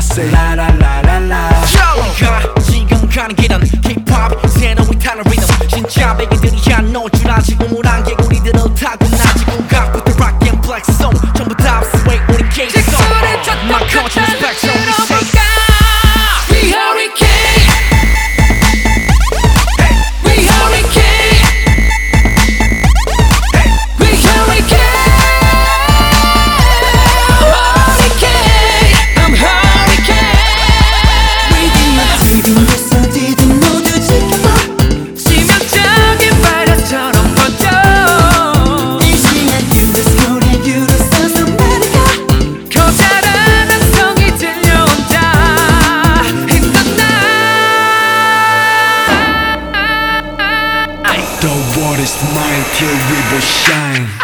say la la la la la. 우리가 지금 가는 길은 힙합 새로운 탄을 리듬 진짜 백인들이 한노줄 아시고 물안 개구리들을 타고 This mind till we will shine.